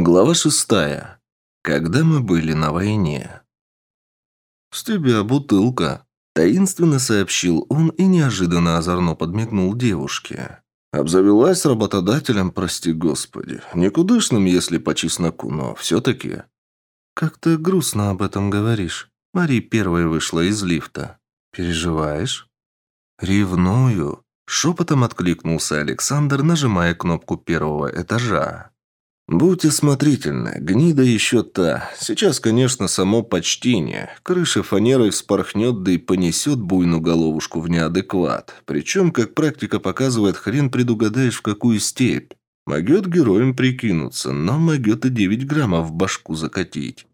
Глава шестая. Когда мы были на войне. «С тебя бутылка», – таинственно сообщил он и неожиданно озорно подмигнул девушке. «Обзавелась работодателем, прости господи. Никудышным, если по чесноку, но все-таки...» «Как ты грустно об этом говоришь. Мари первой вышла из лифта. Переживаешь?» «Ревную», – шепотом откликнулся Александр, нажимая кнопку первого этажа. «Будь осмотрительны, гнида еще та. Сейчас, конечно, само почтение. Крыша фанерой вспорхнет, да и понесет буйную головушку в неадекват. Причем, как практика показывает, хрен предугадаешь, в какую степь. Могет героем прикинуться, но могет и 9 граммов в башку закатить».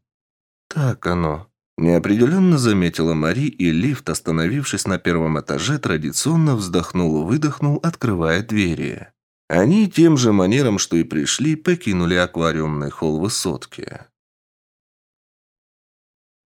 «Так оно», – неопределенно заметила Мари, и лифт, остановившись на первом этаже, традиционно вздохнул-выдохнул, открывая двери. Они тем же манером, что и пришли, покинули аквариумный холл высотки.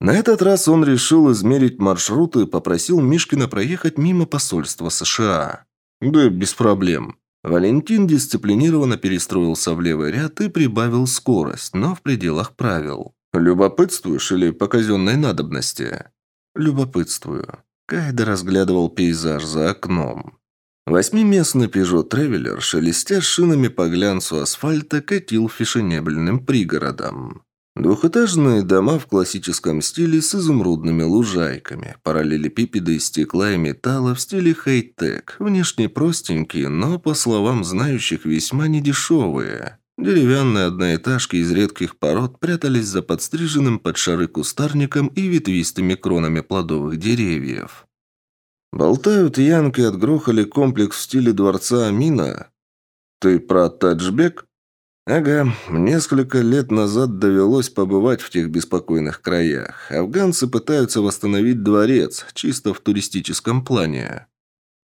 На этот раз он решил измерить маршрут и попросил Мишкина проехать мимо посольства США. Да без проблем. Валентин дисциплинированно перестроился в левый ряд и прибавил скорость, но в пределах правил. «Любопытствуешь или по казенной надобности?» «Любопытствую». Кайда разглядывал пейзаж за окном. Восьмиместный Peugeot Traveler, шелестя шинами по глянцу асфальта, катил фешенебельным пригородом. Двухэтажные дома в классическом стиле с изумрудными лужайками, параллелепипеды из стекла и металла в стиле хай-тек, внешне простенькие, но, по словам знающих, весьма недешевые. Деревянные одноэтажки из редких пород прятались за подстриженным под шары кустарником и ветвистыми кронами плодовых деревьев. Болтают янки отгрохали комплекс в стиле дворца Амина. Ты про Таджбек? Ага, несколько лет назад довелось побывать в тех беспокойных краях. Афганцы пытаются восстановить дворец, чисто в туристическом плане.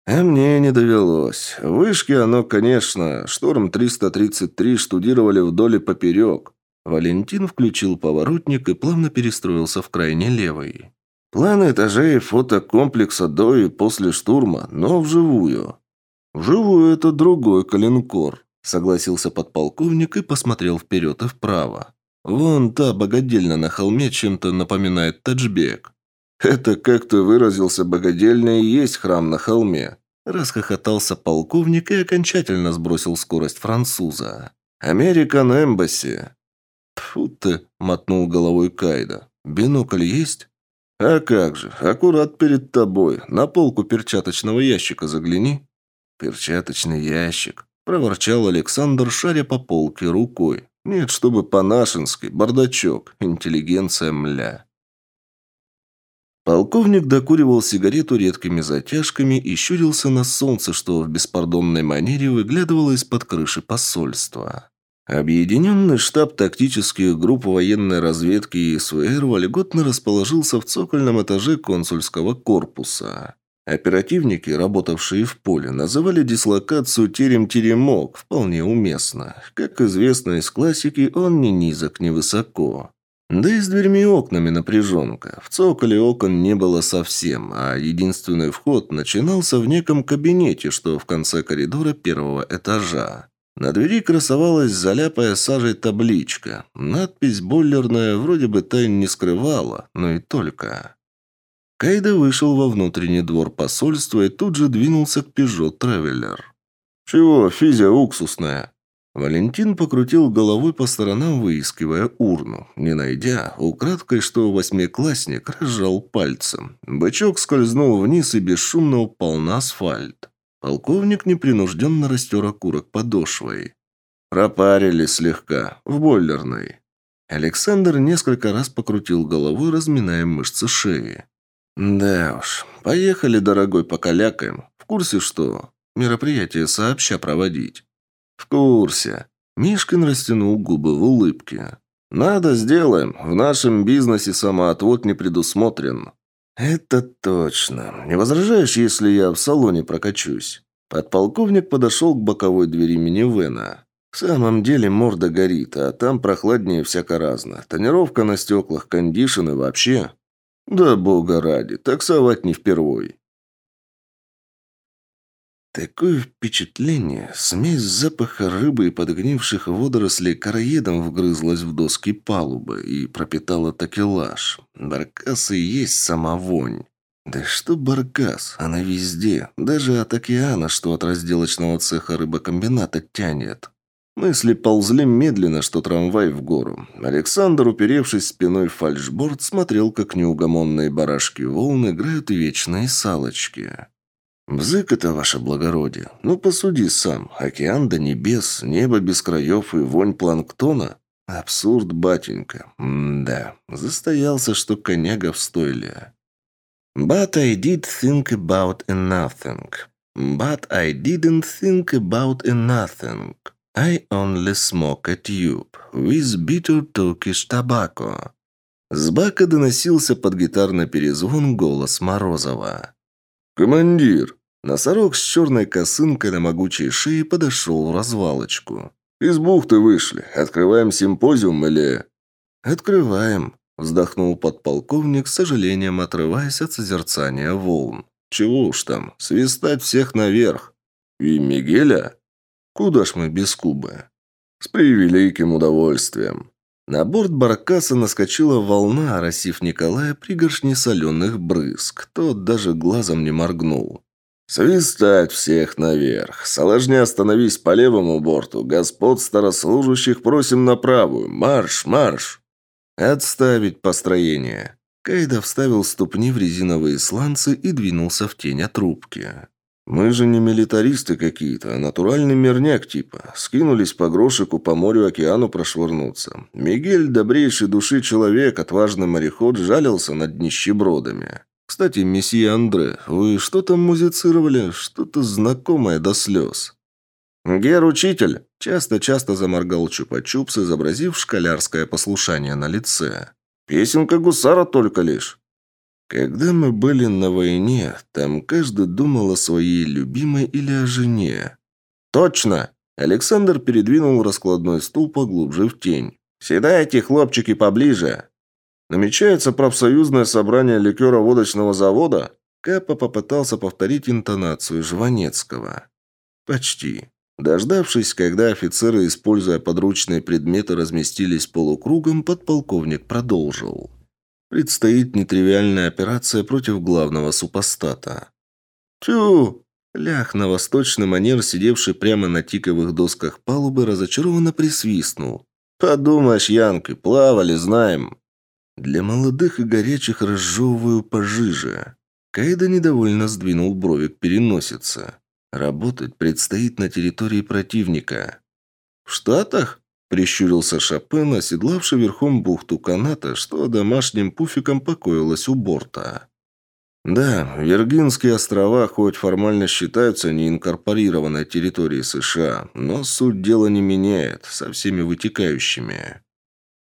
А мне не довелось. В вышке оно, конечно, штурм 333 штудировали вдоль и поперек. Валентин включил поворотник и плавно перестроился в крайне левый. Планы этажей фотокомплекса до и после штурма, но вживую. Вживую это другой калинкор, согласился подполковник и посмотрел вперед и вправо. Вон та богадельня на холме чем-то напоминает таджбек. Это, как ты выразился, богадельня и есть храм на холме. Расхохотался полковник и окончательно сбросил скорость француза. «Американ Эмбасси». «Тьфу ты!» – мотнул головой Кайда. «Бинокль есть?» «А как же, аккурат перед тобой. На полку перчаточного ящика загляни». «Перчаточный ящик», – проворчал Александр, шаря по полке рукой. «Нет, чтобы по-нашенски, бардачок, интеллигенция мля». Полковник докуривал сигарету редкими затяжками и щурился на солнце, что в беспардонной манере выглядывало из-под крыши посольства. Объединенный штаб тактических групп военной разведки и СВР вольготно расположился в цокольном этаже консульского корпуса. Оперативники, работавшие в поле, называли дислокацию «терем-теремок» вполне уместно. Как известно из классики, он ни низок, ни высоко. Да и с дверьми и окнами напряженка. В цоколе окон не было совсем, а единственный вход начинался в неком кабинете, что в конце коридора первого этажа. На двери красовалась заляпая сажей табличка. Надпись бойлерная вроде бы тайн не скрывала, но и только. Кайда вышел во внутренний двор посольства и тут же двинулся к Peugeot Traveler. «Чего, физия уксусная?» Валентин покрутил головой по сторонам, выискивая урну. Не найдя, украдкой, что восьмиклассник, разжал пальцем. Бычок скользнул вниз и бесшумно упал на асфальт. Полковник непринужденно растер окурок подошвой. Пропарили слегка, в бойлерной. Александр несколько раз покрутил головой, разминая мышцы шеи. «Да уж, поехали, дорогой, покалякаем. В курсе, что? Мероприятие сообща проводить». «В курсе». Мишкин растянул губы в улыбке. «Надо, сделаем. В нашем бизнесе самоотвод не предусмотрен. «Это точно. Не возражаешь, если я в салоне прокачусь?» Подполковник подошел к боковой двери минивэна. «В самом деле морда горит, а там прохладнее всяко разно. Тонировка на стеклах, кондишн и вообще...» «Да бога ради, таксовать не впервой». Такое впечатление, смесь запаха рыбы и подгнивших водорослей короедом вгрызлась в доски палубы и пропитала такелаж. Баркас и есть сама вонь. Да что баркас, она везде, даже от океана, что от разделочного цеха рыбокомбината тянет. Мысли ползли медленно, что трамвай в гору. Александр, уперевшись спиной в фальшборд, смотрел, как неугомонные барашки волн играют вечные салочки. «Бзык это, ваше благородие. Ну, посуди сам. Океан до небес, небо без краев и вонь планктона. Абсурд, батенька. М-да. Застоялся, что коняга в стойле». «But I did think about nothing. But I didn't think about nothing. I only smoke a tube with bitter Turkish tobacco». С бака доносился под гитарный перезвон голос Морозова. «Командир!» Носорог с черной косынкой на могучей шее подошел в развалочку. «Из бухты вышли. Открываем симпозиум или...» «Открываем», – вздохнул подполковник, с сожалением отрываясь от созерцания волн. «Чего уж там, свистать всех наверх. И Мигеля?» Куда ж мы без Кубы? С превеликим удовольствием. На борт баркаса наскочила волна, оросив Николая пригоршни соленых брызг. Тот даже глазом не моргнул. «Свистать всех наверх! Соложня остановись по левому борту! Господ старослужащих просим на правую! Марш, марш!» «Отставить построение!» Кайда вставил ступни в резиновые сланцы и двинулся в тень от трубки. Мы же не милитаристы какие-то, а натуральный мирняк типа. Скинулись по грошику по морю-океану прошвырнуться. Мигель, добрейший души человек, отважный мореход, жалился над нищебродами. Кстати, месье Андре, вы что там музицировали? Что-то знакомое до слез. «Гер-учитель!» – часто-часто заморгал Чупа-Чупс, изобразив школярское послушание на лице. «Песенка гусара только лишь». Когда мы были на войне, там каждый думал о своей любимой или о жене. «Точно!» Александр передвинул раскладной стул поглубже в тень. «Седайте, хлопчики, поближе!» «Намечается профсоюзное собрание ликера-водочного завода?» Капа попытался повторить интонацию Жванецкого. «Почти». Дождавшись, когда офицеры, используя подручные предметы, разместились полукругом, подполковник продолжил. Предстоит нетривиальная операция против главного супостата. Тю! Лях на восточный манер, сидевший прямо на тиковых досках палубы, разочарованно присвистнул. «Подумаешь, Янки, плавали, знаем». Для молодых и горячих разжевываю пожиже. Кайда недовольно сдвинул брови к. Работать предстоит на территории противника. «В Штатах?» Прищурился Шопен, оседлавший верхом бухту каната, что домашним пуфиком покоилась у борта. Да, Виргинские острова хоть формально считаются неинкорпорированной территорией США, но суть дела не меняет, со всеми вытекающими.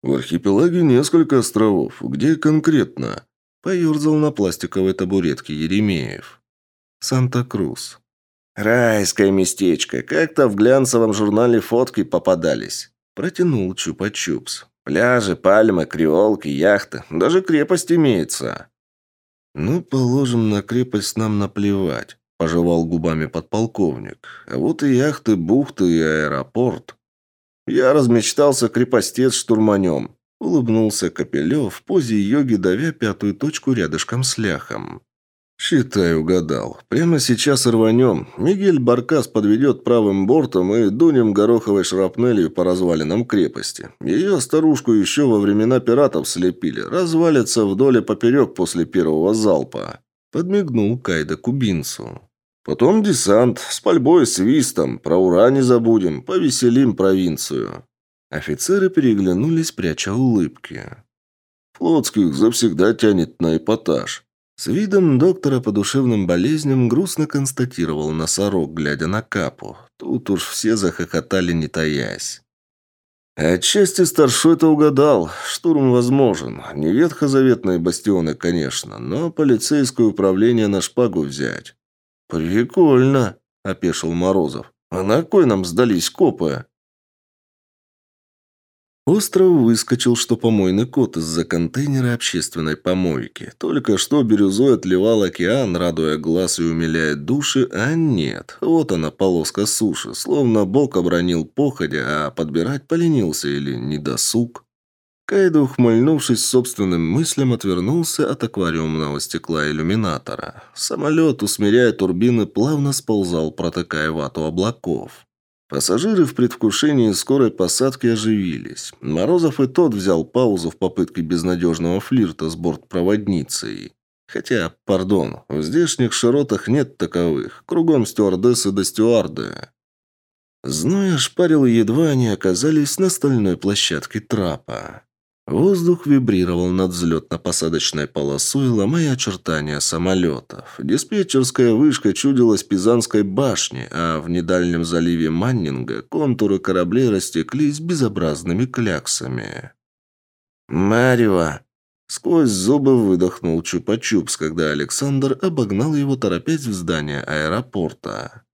В архипелаге несколько островов. Где конкретно? Поерзал на пластиковой табуретке Еремеев. Санта-Крус. Райское местечко. Как-то в глянцевом журнале фотки попадались. Протянул Чупа-Чупс. «Пляжи, пальмы, креолки, яхты. Даже крепость имеется». «Ну, положим, на крепость нам наплевать», – пожевал губами подполковник. «А вот и яхты, бухты и аэропорт». «Я размечтался крепостец-штурманем», – улыбнулся Капелев в позе йоги, давя пятую точку рядышком с ляхом. «Считай, угадал. Прямо сейчас рванем. Мигель Баркас подведет правым бортом и дунем гороховой шрапнелью по развалинам крепости. Ее старушку еще во времена пиратов слепили. Развалится вдоль и поперек после первого залпа». Подмигнул Кайда кубинцу. «Потом десант. С пальбой и свистом. Про ура не забудем. Повеселим провинцию». Офицеры переглянулись, пряча улыбки. «Флотских завсегда тянет на эпатаж». С видом доктора по душевным болезням грустно констатировал носорог, глядя на капу. Тут уж все захохотали, не таясь. Отчасти старшой это угадал. Штурм возможен. Не ветхозаветные бастионы, конечно, но полицейское управление на шпагу взять. «Прикольно», — опешил Морозов. «А на кой нам сдались копы?» Остров выскочил, что помойный кот из-за контейнера общественной помойки. Только что бирюзой отливал океан, радуя глаз и умиляя души, а нет. Вот она, полоска суши, словно бок обронил походя, а подбирать поленился или недосуг. Кайдо, ухмыльнувшись собственным мыслям, отвернулся от аквариумного стекла иллюминатора. Самолет, усмиряя турбины, плавно сползал, протыкая вату облаков. Пассажиры в предвкушении скорой посадки оживились. Морозов и тот взял паузу в попытке безнадежного флирта с бортпроводницей. Хотя, пардон, в здешних широтах нет таковых. Кругом стюардессы да стюарды. Зной ошпарил, едва они оказались на стальной площадке трапа. Воздух вибрировал над взлетно-посадочной полосой, ломая очертания самолетов. Диспетчерская вышка чудилась Пизанской башни, а в недальнем заливе Маннинга контуры кораблей растеклись безобразными кляксами. «Марева!» Сквозь зубы выдохнул Чупа-Чупс, когда Александр обогнал его, торопясь в здание аэропорта.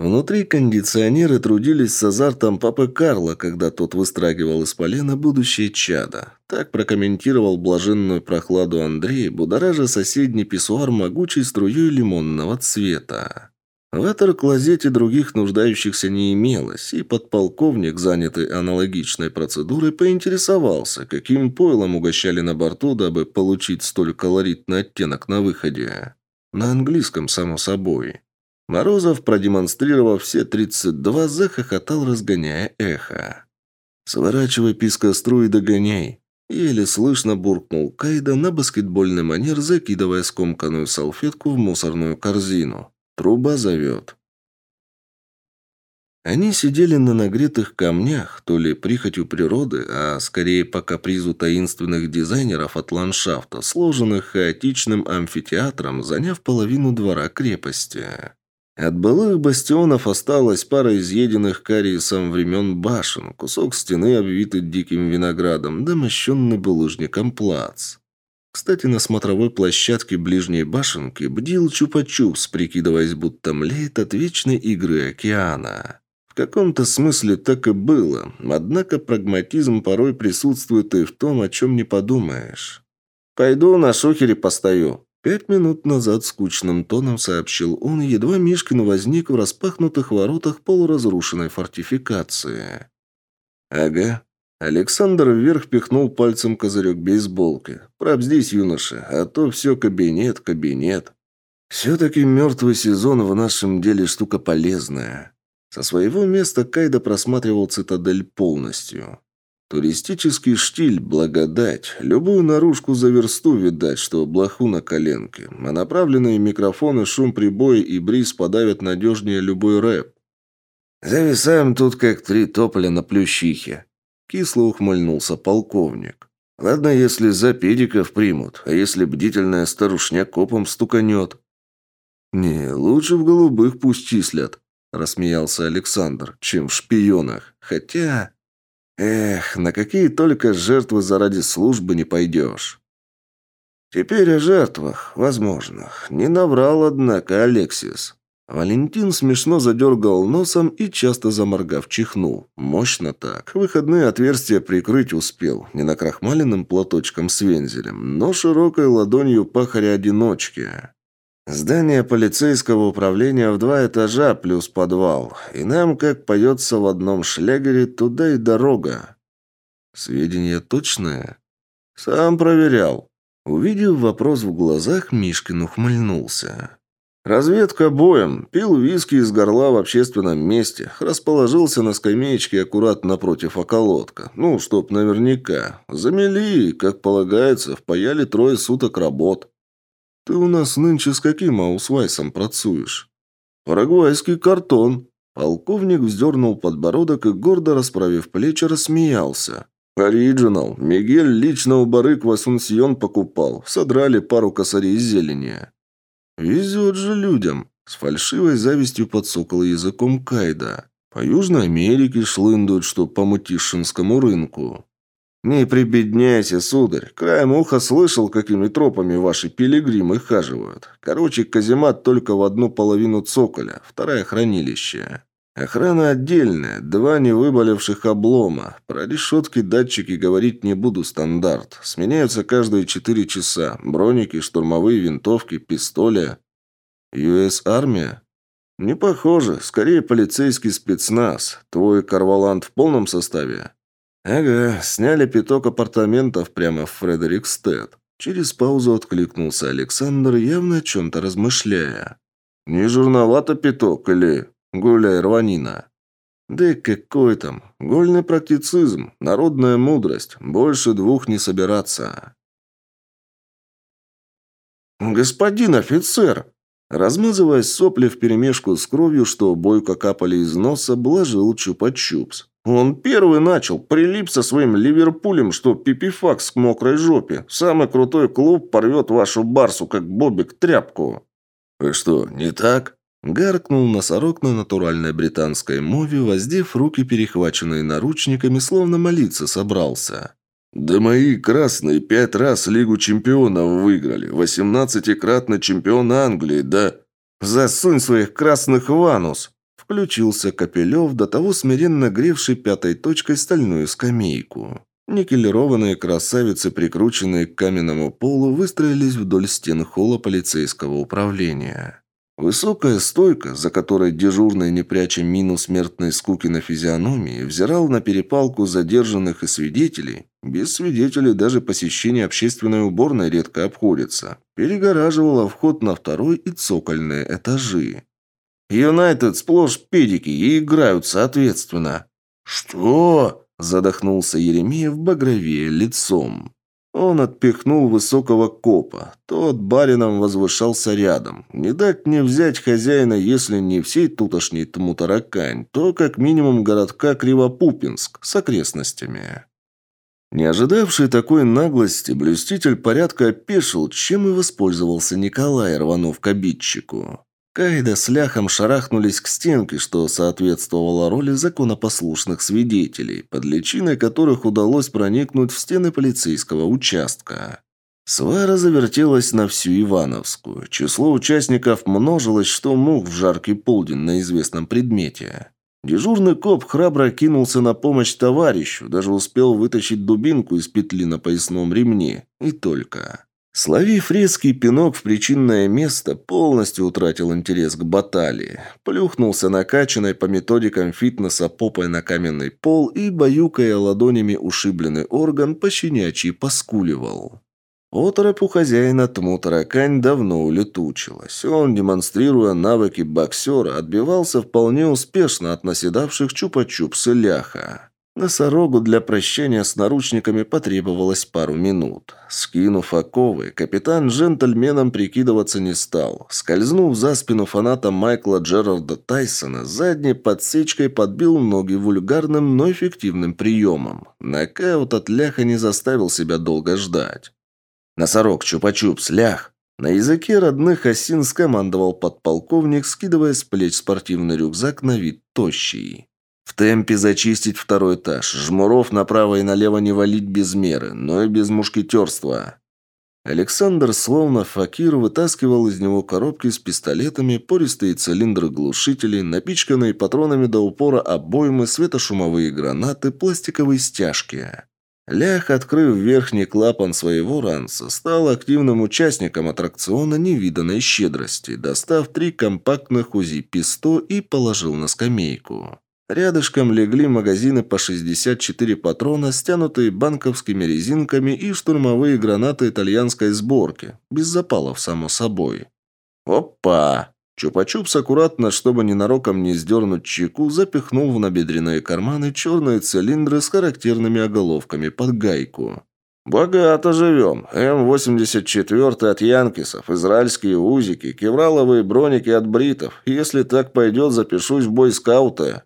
Внутри кондиционеры трудились с азартом папы Карла, когда тот выстрагивал из полена будущее чадо. Так прокомментировал блаженную прохладу Андрей, будоража соседний писсуар могучей струей лимонного цвета. В ватер-клозете других нуждающихся не имелось, и подполковник, занятый аналогичной процедурой, поинтересовался, каким пойлом угощали на борту, дабы получить столь колоритный оттенок на выходе. На английском, само собой. Морозов, продемонстрировав все 32, захохотал, разгоняя эхо. «Сворачивай пискостру и догоняй!» Еле слышно буркнул Кайда на баскетбольный манер, закидывая скомканную салфетку в мусорную корзину. «Труба зовет!» Они сидели на нагретых камнях, то ли прихотью природы, а скорее по капризу таинственных дизайнеров от ландшафта, сложенных хаотичным амфитеатром, заняв половину двора крепости. От былых бастионов осталась пара изъеденных кариесом времен башен, кусок стены, обвитый диким виноградом, да мощенный булыжником плац. Кстати, на смотровой площадке ближней башенки бдил Чупа-Чупс, прикидываясь, будто млеет от вечной игры океана. В каком-то смысле так и было, однако прагматизм порой присутствует и в том, о чем не подумаешь. «Пойду на шухере постою», Пять минут назад скучным тоном сообщил он, едва Мишкин возник в распахнутых воротах полуразрушенной фортификации. «Ага». Александр вверх пихнул пальцем козырек бейсболки. «Пробздись, юноша, а то все кабинет, кабинет». «Все-таки мертвый сезон в нашем деле штука полезная». Со своего места Кайда просматривал цитадель полностью. Туристический штиль, благодать. Любую наружку за версту видать, что блоху на коленке. А направленные микрофоны, шум прибоя и бриз подавят надежнее любой рэп. «Зависаем тут, как три тополя на плющихе», — кисло ухмыльнулся полковник. «Ладно, если за педиков примут, а если бдительная старушня копом стуканет?» «Не, лучше в голубых пусть числят», — рассмеялся Александр, — «чем в шпионах. Хотя...» Эх, на какие только жертвы заради службы не пойдешь. Теперь о жертвах, возможных. Не наврал, однако, Алексис. Валентин смешно задергал носом и, часто заморгав, чихнул. Мощно так. Выходные отверстия прикрыть успел. Не накрахмаленным платочком с вензелем, но широкой ладонью пахаря-одиночки. Здание полицейского управления в два этажа плюс подвал. И нам, как поется в одном шлягере, туда и дорога. Сведения точные? Сам проверял. Увидев вопрос в глазах, Мишкин ухмыльнулся. Разведка боем. Пил виски из горла в общественном месте. Расположился на скамеечке аккуратно напротив околотка. Ну, чтоб наверняка. Замели, как полагается, впаяли трое суток работ. «Ты у нас нынче с каким аусвайсом працуешь?» «Парагвайский картон». Полковник вздернул подбородок и, гордо расправив плечи, рассмеялся. «Original. Мигель лично у барык в Асунсьон покупал. Содрали пару косарей зелени». «Везет же людям!» С фальшивой завистью подсокал языком Кайда. «По Южной Америке шлындают, что по мутишинскому рынку». «Не прибедняйся, сударь. Краем уха слышал, какими тропами ваши пилигримы хаживают. Короче, каземат только в одну половину цоколя, вторая хранилище. Охрана отдельная, два невыболевших облома. Про решетки датчики говорить не буду, стандарт. Сменяются каждые четыре часа. Броники, штурмовые винтовки, пистоли. ЮС-армия? Не похоже. Скорее полицейский спецназ. Твой Карвалант в полном составе? Ага, сняли пяток апартаментов прямо в Фредерикстед. Через паузу откликнулся Александр, явно о чем-то размышляя. «Не журновато пяток или гуляй рванина?» «Да какой там? Гольный практицизм, народная мудрость. Больше двух не собираться». «Господин офицер!» Размазываясь сопли вперемешку с кровью, что бойко капали из носа, блажил Чупа-Чупс. Он первый начал, прилип со своим Ливерпулем, что пипифакс к мокрой жопе. Самый крутой клуб порвет вашу барсу, как бобик, тряпку. «Вы что, не так?» Гаркнул носорог на натуральной британской мове, воздев руки, перехваченные наручниками, словно молиться собрался. «Да мои красные пять раз Лигу чемпионов выиграли, восемнадцатикратный чемпион Англии, да...» «Засунь своих красных в анус!» Включился Капелев, до того смиренно гревший пятой точкой стальную скамейку. Никелированные красавицы, прикрученные к каменному полу, выстроились вдоль стен холла полицейского управления. Высокая стойка, за которой дежурный, не пряча мину смертной скуки на физиономии, взирал на перепалку задержанных и свидетелей. Без свидетелей даже посещение общественной уборной редко обходится. Перегораживала вход на второй и цокольные этажи. Юнайтед сплошь педики и играют соответственно». «Что?» – задохнулся Еремеев багровее лицом. Он отпихнул высокого копа. Тот барином возвышался рядом. Не дать не взять хозяина, если не всей тутошней Тмутаракань, то как минимум городка Кривопупинск с окрестностями. Не ожидавший такой наглости, блюститель порядка опешил, чем и воспользовался Николай, рванув к обидчику. Кайда с ляхом шарахнулись к стенке, что соответствовало роли законопослушных свидетелей, под личиной которых удалось проникнуть в стены полицейского участка. Свара завертелась на всю Ивановскую. Число участников множилось, что мух в жаркий полдень на известном предмете. Дежурный коп храбро кинулся на помощь товарищу, даже успел вытащить дубинку из петли на поясном ремне. И только. Словив резкий пинок в причинное место, полностью утратил интерес к баталии. Плюхнулся накачанной по методикам фитнеса попой на каменный пол и, баюкая ладонями ушибленный орган, пощенячий поскуливал. Оторопь у хозяина тму таракань давно улетучилась. Он, демонстрируя навыки боксера, отбивался вполне успешно от наседавших чупа-чупсы ляха. Носорогу для прощания с наручниками потребовалось пару минут. Скинув оковы, капитан джентльменом прикидываться не стал. Скользнув за спину фаната Майкла Джерарда Тайсона, задней подсечкой подбил ноги вульгарным, но эффективным приемом. Нокаут от ляха не заставил себя долго ждать. «Носорог, чупа-чупс, лях!» На языке родных осин скомандовал подполковник, скидывая с плеч спортивный рюкзак на вид тощий. В темпе зачистить второй этаж. Жмуров направо и налево не валить без меры, но и без мушкетерства. Александр, словно факир, вытаскивал из него коробки с пистолетами, пористые цилиндры глушителей, напичканные патронами до упора обоймы, светошумовые гранаты, пластиковые стяжки. Лях, открыв верхний клапан своего ранца, стал активным участником аттракциона невиданной щедрости, достав три компактных УЗИ-писто и положил на скамейку. Рядышком легли магазины по 64 патрона, стянутые банковскими резинками и штурмовые гранаты итальянской сборки. Без запалов, само собой. Опа! Чупа-чупс аккуратно, чтобы ненароком не сдернуть чеку, запихнул в набедренные карманы черные цилиндры с характерными оголовками под гайку. «Богато живем. М-84 от Янкисов, израильские узики, кевраловые броники от бритов. Если так пойдет, запишусь в бойскауты».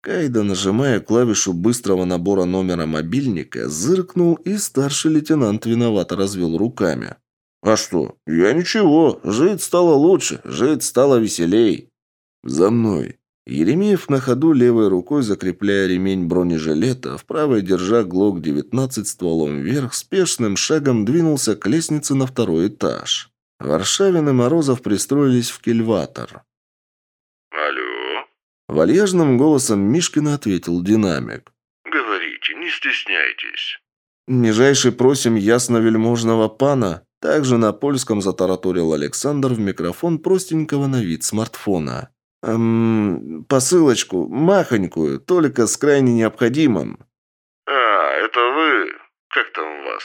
Кайда, нажимая клавишу быстрого набора номера мобильника, зыркнул, и старший лейтенант виновато развел руками. «А что? Я ничего. Жить стало лучше, жить стало веселей». «За мной». Еремеев на ходу левой рукой, закрепляя ремень бронежилета, в правой держа ГЛОК-19 стволом вверх, спешным шагом двинулся к лестнице на второй этаж. Варшавин и Морозов пристроились в кильватор. Вальяжным голосом Мишкина ответил динамик. «Говорите, не стесняйтесь». «Нижайше просим ясновельможного пана», также на польском затараторил Александр в микрофон простенького на вид смартфона. «Эм, посылочку, махонькую, только с крайне необходимым». «А, это вы? Как там вас?»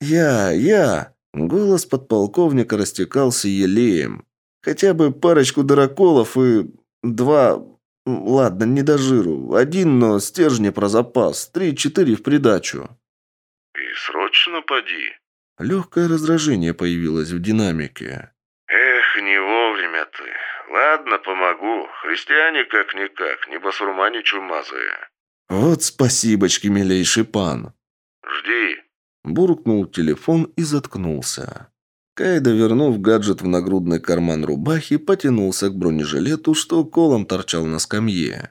«Я, я!» Голос подполковника растекался елеем. «Хотя бы парочку дыроколов и... два... Ладно, не до жиру. Один, но стержни про запас. Три-четыре в придачу». «И срочно поди». Легкое раздражение появилось в динамике. «Эх, не вовремя ты. Ладно, помогу. Христиане как-никак, не басурмане чумазые». «Вот спасибочки, милейший пан». «Жди». Буркнул телефон и заткнулся. Кайда, вернув гаджет в нагрудный карман рубахи, потянулся к бронежилету, что колом торчал на скамье.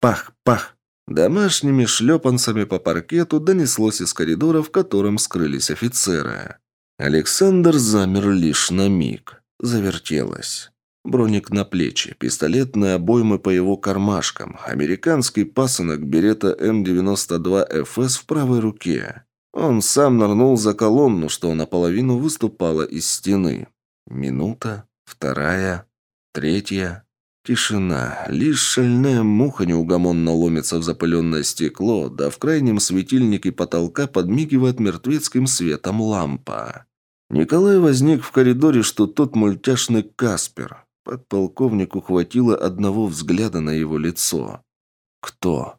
Пах, пах! Домашними шлепанцами по паркету донеслось из коридора, в котором скрылись офицеры. Александр замер лишь на миг. Завертелось. Броник на плечи, пистолетные обоймы по его кармашкам, американский пасынок берета М92ФС в правой руке. Он сам нырнул за колонну, что наполовину выступала из стены. Минута, вторая, третья. Тишина. Лишь шальная муха неугомонно ломится в запыленное стекло, да в крайнем светильнике потолка подмигивает мертвецким светом лампа. Николай возник в коридоре, что тот мультяшный Каспер. Подполковнику хватило одного взгляда на его лицо. Кто?